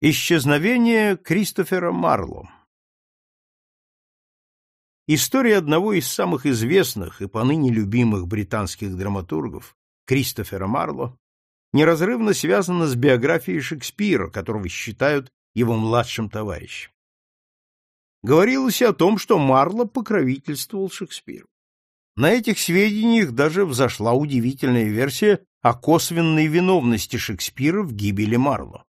Исчезновение Кристофера Марло История одного из самых известных и поныне любимых британских драматургов, Кристофера Марло, неразрывно связана с биографией Шекспира, которого считают его младшим товарищем. Говорилось о том, что Марло покровительствовал Шекспиру. На этих сведениях даже взошла удивительная версия о косвенной виновности Шекспира в гибели Марло.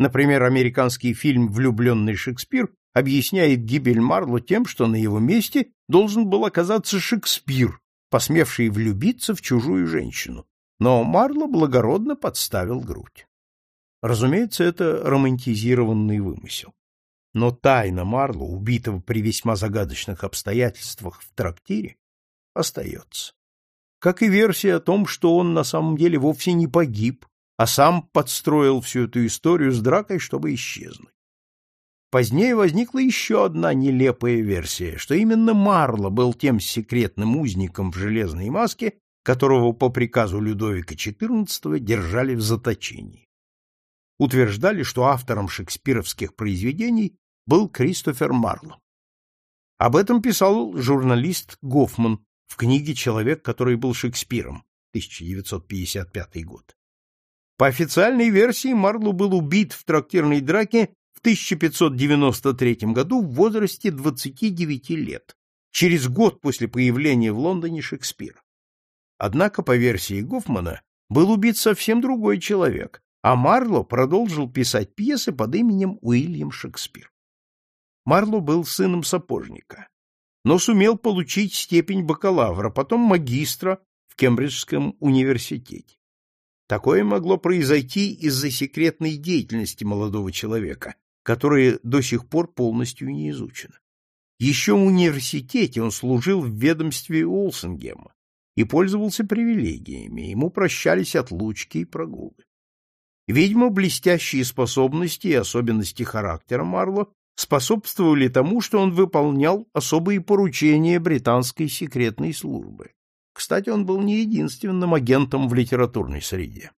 Например, американский фильм «Влюбленный Шекспир» объясняет гибель Марло тем, что на его месте должен был оказаться Шекспир, посмевший влюбиться в чужую женщину. Но Марло благородно подставил грудь. Разумеется, это романтизированный вымысел. Но тайна Марло, убитого при весьма загадочных обстоятельствах в трактире, остается. Как и версия о том, что он на самом деле вовсе не погиб, а сам подстроил всю эту историю с дракой, чтобы исчезнуть. Позднее возникла еще одна нелепая версия, что именно Марло был тем секретным узником в железной маске, которого по приказу Людовика XIV держали в заточении. Утверждали, что автором шекспировских произведений был Кристофер Марло. Об этом писал журналист Гофман в книге «Человек, который был Шекспиром» 1955 год. По официальной версии Марло был убит в трактирной драке в 1593 году в возрасте 29 лет, через год после появления в Лондоне Шекспира. Однако, по версии Гофмана, был убит совсем другой человек, а Марло продолжил писать пьесы под именем Уильям Шекспир. Марло был сыном сапожника, но сумел получить степень бакалавра, потом магистра в Кембриджском университете. Такое могло произойти из-за секретной деятельности молодого человека, которая до сих пор полностью не изучена. Еще в университете он служил в ведомстве Олсенгема и пользовался привилегиями, ему прощались отлучки и прогулы. Видимо, блестящие способности и особенности характера Марло способствовали тому, что он выполнял особые поручения британской секретной службы. Кстати, он был не единственным агентом в литературной среде.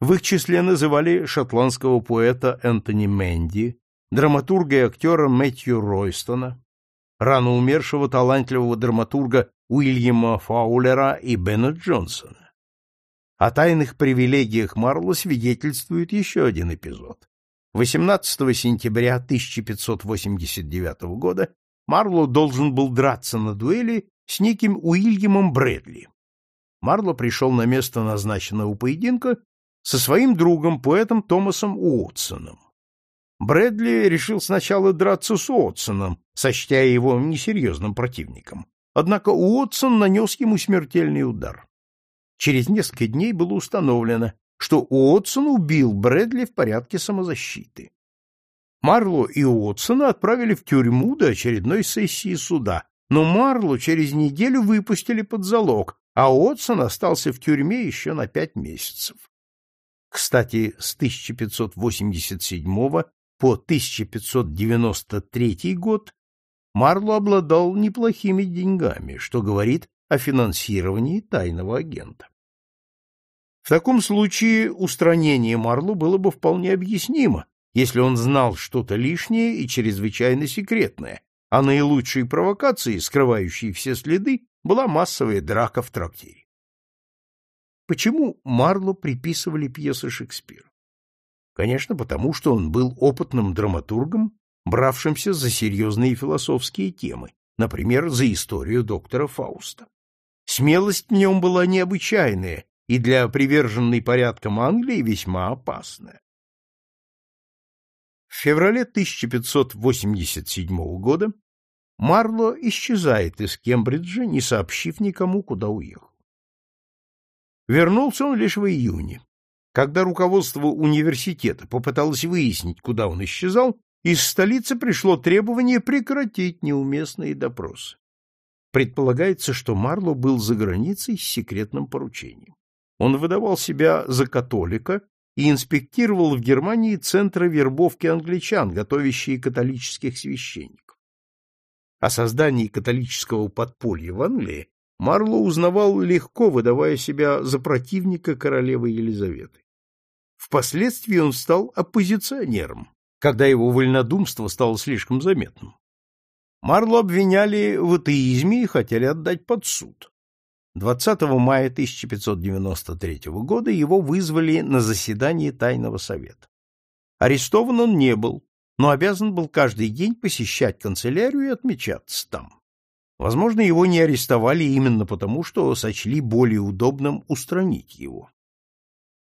В их числе называли шотландского поэта Энтони Мэнди, драматурга и актера Мэтью Ройстона, рано умершего талантливого драматурга Уильяма Фаулера и Бена Джонсона. О тайных привилегиях Марло свидетельствует еще один эпизод. 18 сентября 1589 года Марло должен был драться на дуэли с неким Уильямом Брэдли. Марло пришел на место назначенного поединка со своим другом, поэтом Томасом Уотсоном. Брэдли решил сначала драться с Уотсоном, сочтя его несерьезным противником. Однако Уотсон нанес ему смертельный удар. Через несколько дней было установлено, что Уотсон убил Брэдли в порядке самозащиты. Марло и Уотсона отправили в тюрьму до очередной сессии суда, но Марлу через неделю выпустили под залог, а Отсон остался в тюрьме еще на пять месяцев. Кстати, с 1587 по 1593 год Марло обладал неплохими деньгами, что говорит о финансировании тайного агента. В таком случае устранение Марло было бы вполне объяснимо, если он знал что-то лишнее и чрезвычайно секретное, а наилучшей провокацией, скрывающей все следы, была массовая драка в трактире. Почему Марло приписывали пьесы Шекспира? Конечно, потому что он был опытным драматургом, бравшимся за серьезные философские темы, например, за историю доктора Фауста. Смелость в нем была необычайная и для приверженной порядкам Англии весьма опасная. Феврале 1587 года Марло исчезает из Кембриджа, не сообщив никому, куда уехал. Вернулся он лишь в июне. Когда руководство университета попыталось выяснить, куда он исчезал, из столицы пришло требование прекратить неуместные допросы. Предполагается, что Марло был за границей с секретным поручением. Он выдавал себя за католика и инспектировал в Германии центры вербовки англичан, готовящие католических священников. О создании католического подполья в Англии Марло узнавал легко, выдавая себя за противника королевы Елизаветы. Впоследствии он стал оппозиционером, когда его вольнодумство стало слишком заметным. Марло обвиняли в атеизме и хотели отдать под суд. 20 мая 1593 года его вызвали на заседание Тайного совета. Арестован он не был, но обязан был каждый день посещать канцелярию и отмечаться там. Возможно, его не арестовали именно потому, что сочли более удобным устранить его.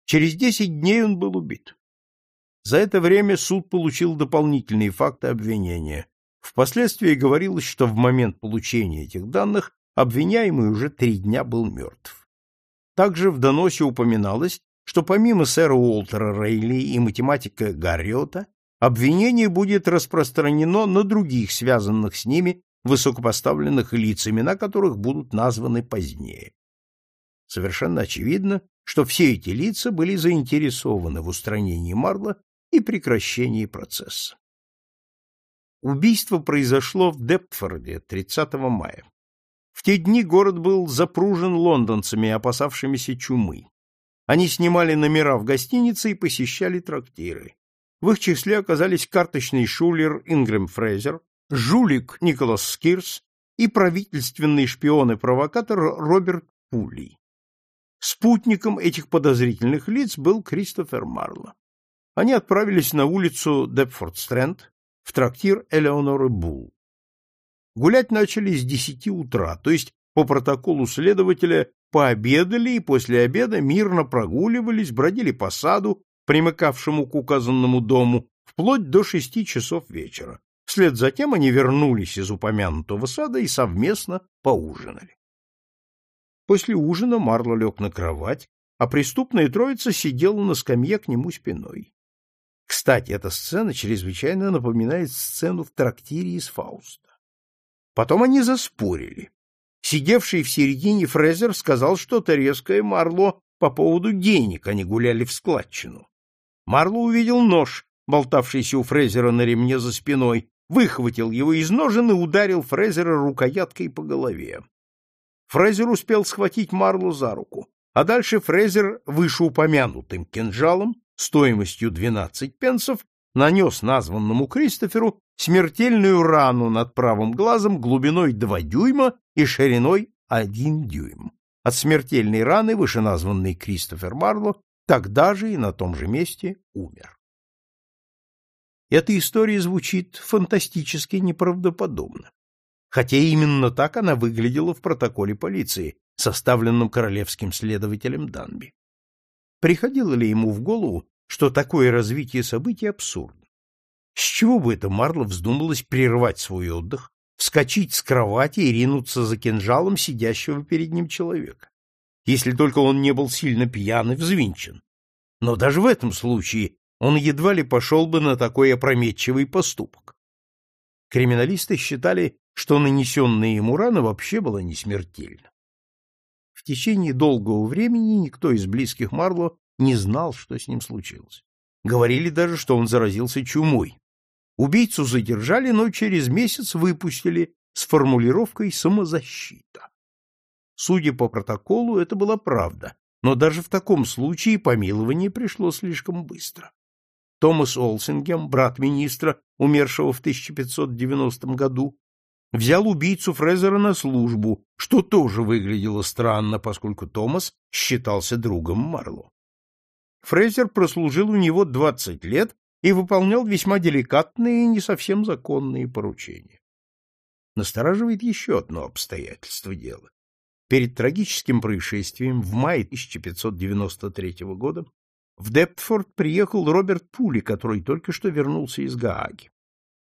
Через десять дней он был убит. За это время суд получил дополнительные факты обвинения. Впоследствии говорилось, что в момент получения этих данных обвиняемый уже три дня был мертв. Также в доносе упоминалось, что помимо сэра Уолтера Рейли и математика Гарриота, обвинение будет распространено на других связанных с ними высокопоставленных лиц, имена которых будут названы позднее. Совершенно очевидно, что все эти лица были заинтересованы в устранении Марла и прекращении процесса. Убийство произошло в Дептфорде 30 мая. В те дни город был запружен лондонцами, опасавшимися чумы. Они снимали номера в гостинице и посещали трактиры. В их числе оказались карточный шулер Ингрэм Фрейзер, жулик Николас Скирс и правительственный шпион и провокатор Роберт Пулей. Спутником этих подозрительных лиц был Кристофер Марло. Они отправились на улицу Депфорд-Стрэнд в трактир Элеоноры Бул. Гулять начали с десяти утра, то есть по протоколу следователя пообедали и после обеда мирно прогуливались, бродили по саду, примыкавшему к указанному дому, вплоть до шести часов вечера. Вслед за тем они вернулись из упомянутого сада и совместно поужинали. После ужина Марло лег на кровать, а преступная троица сидела на скамье к нему спиной. Кстати, эта сцена чрезвычайно напоминает сцену в трактире из Фауста. Потом они заспорили. Сидевший в середине Фрезер сказал что-то резкое Марло по поводу денег, они гуляли в складчину. Марло увидел нож, болтавшийся у Фрезера на ремне за спиной, выхватил его из ножен и ударил Фрезера рукояткой по голове. Фрезер успел схватить Марло за руку, а дальше Фрезер вышеупомянутым кинжалом стоимостью 12 пенсов нанес названному Кристоферу смертельную рану над правым глазом глубиной 2 дюйма и шириной 1 дюйм. От смертельной раны вышеназванный Кристофер Марло тогда же и на том же месте умер. Эта история звучит фантастически неправдоподобно, хотя именно так она выглядела в протоколе полиции, составленном королевским следователем Данби. Приходило ли ему в голову, что такое развитие событий абсурдно? С чего бы это Марло вздумалось прервать свой отдых, вскочить с кровати и ринуться за кинжалом сидящего перед ним человека? Если только он не был сильно пьян и взвинчен. Но даже в этом случае он едва ли пошел бы на такой опрометчивый поступок. Криминалисты считали, что нанесенная ему рана вообще была не смертельна. В течение долгого времени никто из близких Марло не знал, что с ним случилось. Говорили даже, что он заразился чумой. Убийцу задержали, но через месяц выпустили с формулировкой «самозащита». Судя по протоколу, это была правда, но даже в таком случае помилование пришло слишком быстро. Томас Олсингем, брат министра, умершего в 1590 году, взял убийцу Фрезера на службу, что тоже выглядело странно, поскольку Томас считался другом Марло. Фрезер прослужил у него 20 лет и выполнял весьма деликатные и не совсем законные поручения. Настораживает еще одно обстоятельство дела. Перед трагическим происшествием в мае 1593 года в Дептфорд приехал Роберт Пули, который только что вернулся из Гааги.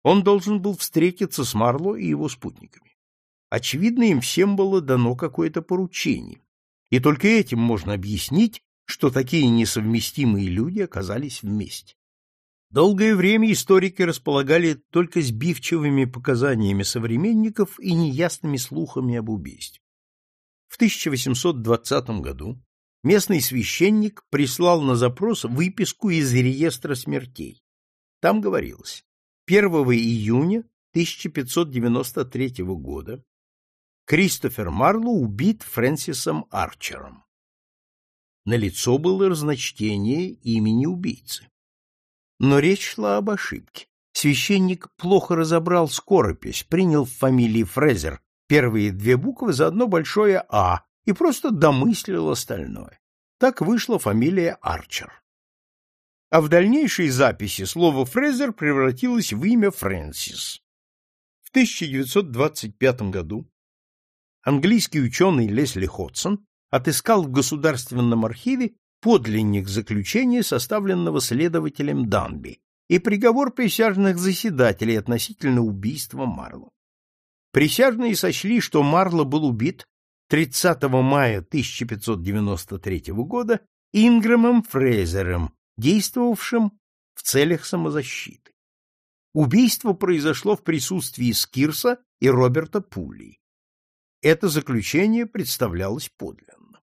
Он должен был встретиться с Марло и его спутниками. Очевидно, им всем было дано какое-то поручение, и только этим можно объяснить, что такие несовместимые люди оказались вместе. Долгое время историки располагали только сбивчивыми показаниями современников и неясными слухами об убийстве. В 1820 году местный священник прислал на запрос выписку из реестра смертей. Там говорилось, 1 июня 1593 года Кристофер Марло убит Фрэнсисом Арчером. На лицо было разночтение имени убийцы. Но речь шла об ошибке. Священник плохо разобрал скоропись, принял в фамилии Фрезер первые две буквы за одно большое «А» и просто домыслил остальное. Так вышла фамилия Арчер. А в дальнейшей записи слово Фрезер превратилось в имя Фрэнсис. В 1925 году английский ученый Лесли Ходсон отыскал в Государственном архиве подлинник заключения, составленного следователем Данби, и приговор присяжных заседателей относительно убийства Марло. Присяжные сочли, что Марло был убит 30 мая 1593 года Ингрэмом Фрейзером, действовавшим в целях самозащиты. Убийство произошло в присутствии Скирса и Роберта Пули. Это заключение представлялось подлинным.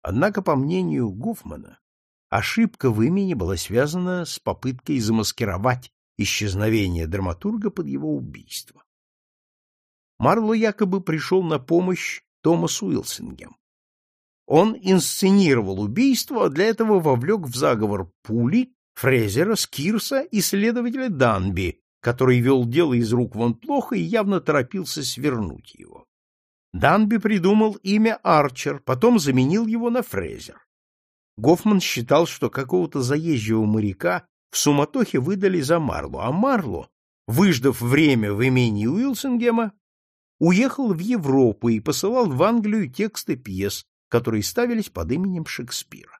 Однако, по мнению Гуфмана, ошибка в имени была связана с попыткой замаскировать исчезновение драматурга под его убийство. Марло якобы пришел на помощь Томас Уилсингем. Он инсценировал убийство, а для этого вовлек в заговор Пули, Фрезера, Скирса и следователя Данби, который вел дело из рук вон плохо и явно торопился свернуть его. Данби придумал имя Арчер, потом заменил его на Фрезер. Гофман считал, что какого-то заезжего моряка в суматохе выдали за Марло, а Марло, выждав время в имении Уилсингема, уехал в Европу и посылал в Англию тексты пьес, которые ставились под именем Шекспира.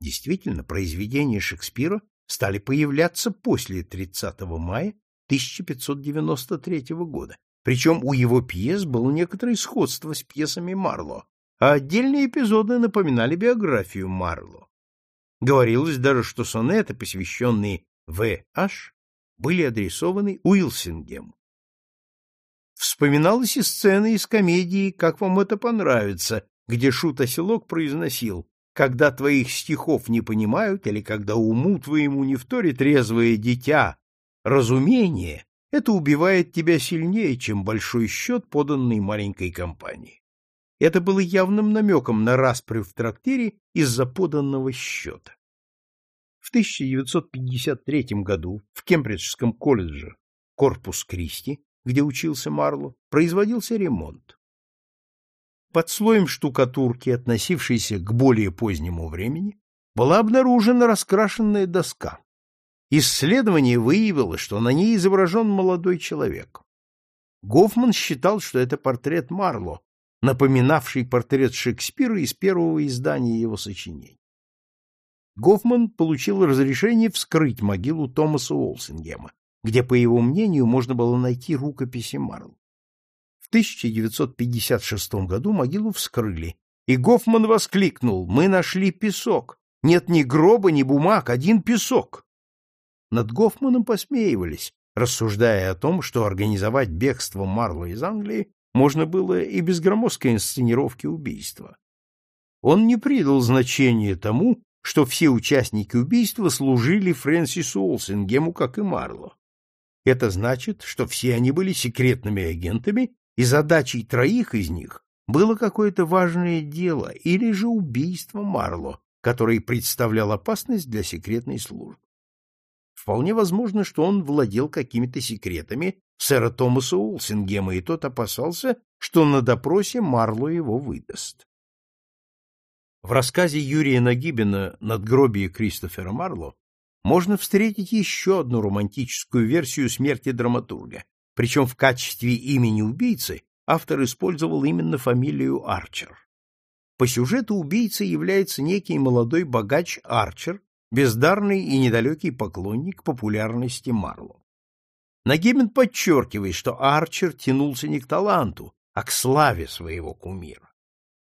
Действительно, произведения Шекспира стали появляться после 30 мая 1593 года, причем у его пьес было некоторое сходство с пьесами Марло, а отдельные эпизоды напоминали биографию Марло. Говорилось даже, что сонеты, посвященные В.H., были адресованы Уилсингему. Вспоминалась и сцена из комедии «Как вам это понравится», где шут-оселок произносил «Когда твоих стихов не понимают или когда уму твоему не вторит резвое дитя, разумение — это убивает тебя сильнее, чем большой счет, поданный маленькой компании». Это было явным намеком на распрю в трактире из-за поданного счета. В 1953 году в Кембриджском колледже Корпус Кристи где учился Марло, производился ремонт. Под слоем штукатурки, относившейся к более позднему времени, была обнаружена раскрашенная доска. Исследование выявило, что на ней изображен молодой человек. Гофман считал, что это портрет Марло, напоминавший портрет Шекспира из первого издания его сочинений. Гофман получил разрешение вскрыть могилу Томаса Уолсингема, где, по его мнению, можно было найти рукописи Марл. В 1956 году могилу вскрыли, и Гофман воскликнул «Мы нашли песок! Нет ни гроба, ни бумаг, один песок!» Над Гофманом посмеивались, рассуждая о том, что организовать бегство Марла из Англии можно было и без громоздкой инсценировки убийства. Он не придал значения тому, что все участники убийства служили Фрэнсису Олсингему, как и Марло. Это значит, что все они были секретными агентами, и задачей троих из них было какое-то важное дело или же убийство Марло, которое представлял опасность для секретной службы. Вполне возможно, что он владел какими-то секретами сэра Томаса Улсингема, и тот опасался, что на допросе Марло его выдаст. В рассказе Юрия Нагибина «Надгробие Кристофера Марло» можно встретить еще одну романтическую версию смерти драматурга, причем в качестве имени убийцы автор использовал именно фамилию Арчер. По сюжету убийцей является некий молодой богач Арчер, бездарный и недалекий поклонник популярности Марло. Нагибин подчеркивает, что Арчер тянулся не к таланту, а к славе своего кумира.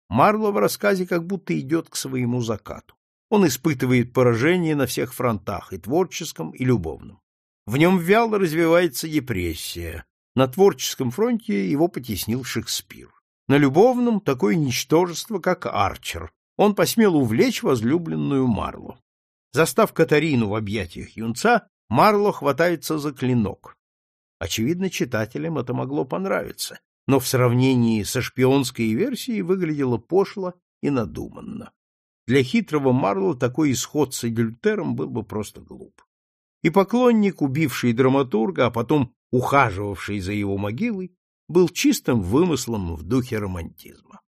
Марло в рассказе как будто идет к своему закату. Он испытывает поражение на всех фронтах, и творческом, и любовном. В нем вяло развивается депрессия. На творческом фронте его потеснил Шекспир. На любовном — такое ничтожество, как Арчер. Он посмел увлечь возлюбленную Марло. Застав Катарину в объятиях юнца, Марло хватается за клинок. Очевидно, читателям это могло понравиться, но в сравнении со шпионской версией выглядело пошло и надуманно. Для хитрого Марло такой исход с Эдюльтером был бы просто глуп. И поклонник, убивший драматурга, а потом ухаживавший за его могилой, был чистым вымыслом в духе романтизма.